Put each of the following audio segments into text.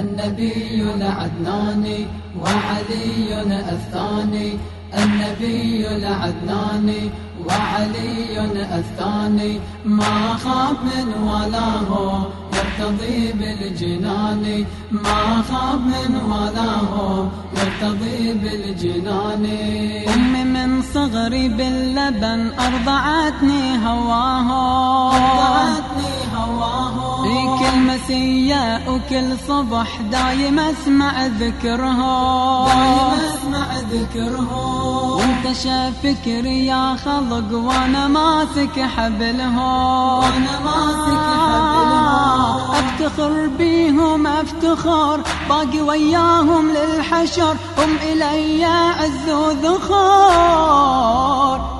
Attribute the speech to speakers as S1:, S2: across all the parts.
S1: النبي العدناني وعلي الثاني النبي العدناني وعلي الثاني ما خاب من ولاه يرتضي بالجنان. ما خاب من ولاه يرتضي بالجنان.
S2: أمي من صغري باللبن أرضعتني هواه.
S1: أرضعتني
S2: في كل مسية وكل صبح دايم أسمع ذكرها
S1: دايم أسمع ذكرها
S2: وأنت فكري يا خلق وأنا ماسك حبلها
S1: وأنا ماسك حبلها
S2: أفتخر بيهم أفتخر باقي وياهم للحشر هم إلي عز وذخور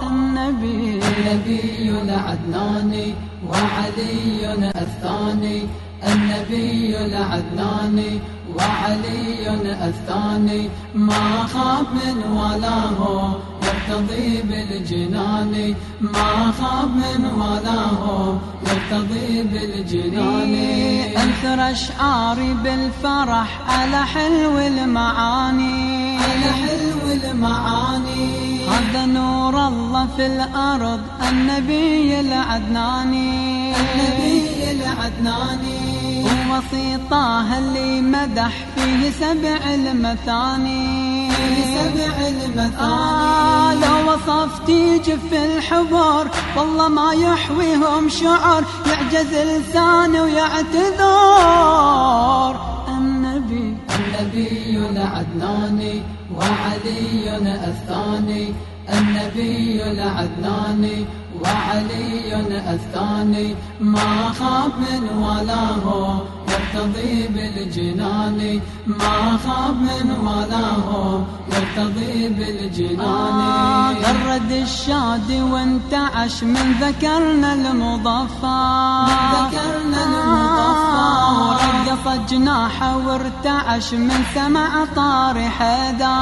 S2: النبي.
S1: النبي. العدناني وعلي الثاني النبي العدناني وعلي الثاني ما خاب من ولاه يرتضي بالجنان ما خاب من ولاه يرتضي بالجنان.
S2: انثر اشعاري بالفرح على حلو المعاني.
S1: على حلو المعاني.
S2: هذا نور الله في الأرض النبي العدناني.
S1: النبي العدناني.
S2: وسيطاه اللي مدح فيه سبع المثاني؟
S1: سبع المثاني.
S2: آه لو وصفتي جف الحبر والله ما يحويهم شعر يعجز لسانه ويعتذر. النبي
S1: النبي العدناني وعلي الثاني النبي العدناني وعلي الثاني ما خاب من ولاه يرتضي بالجنان ما خاب من ولاه يرتضي بالجنان.
S2: آه غرد الشاد وانتعش من ذكرنا المضفى
S1: ذكرنا المضفى
S2: ورقص جناحه وارتعش من سمع طار حدا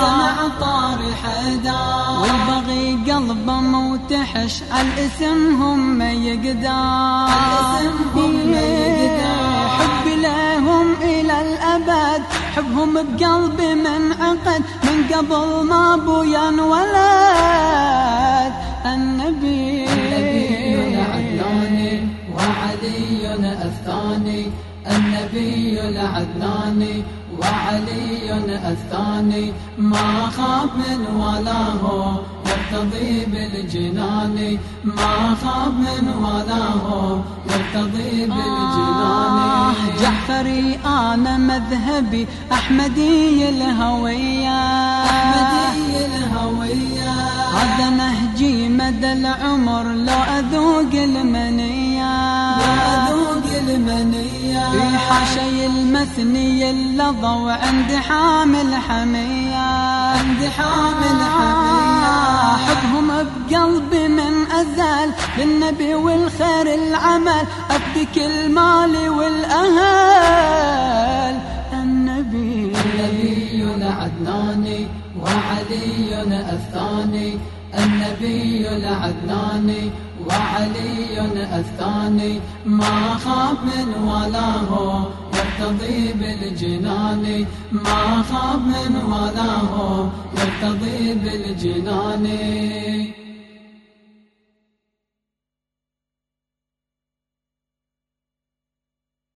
S1: سمع طار حدا
S2: والبغي قلبه موتحش الاسم هم يقدر.
S1: الاسم هم يقدر.
S2: حب لهم إلى الأبد حبهم بقلبي من عقد من قبل ما ابويا انولد النبي.
S1: النبي العدناني وعلي الثاني النبي العدناني وعلي الثاني ما خاب من ولاه يرتضي بالجنان ما خاب من ولاه يرتضي بالجنان
S2: جعفري أنا مذهبي أحمدي الهوية
S1: أحمدي الهوية
S2: هذا نهجي مدى العمر لو أذوق المنية
S1: أذوق المنية
S2: في حاشي المثني اللظى وعند حامل حمية
S1: عند حامل حمية
S2: للنبي والخير العمل أفدك المال والأهل. النبي
S1: النبي العدناني وعلي الثاني النبي العدناني وعلي الثاني ما خاب من ولاه يرتضي بالجنان. ما خاب من ولاه يرتضي بالجنان.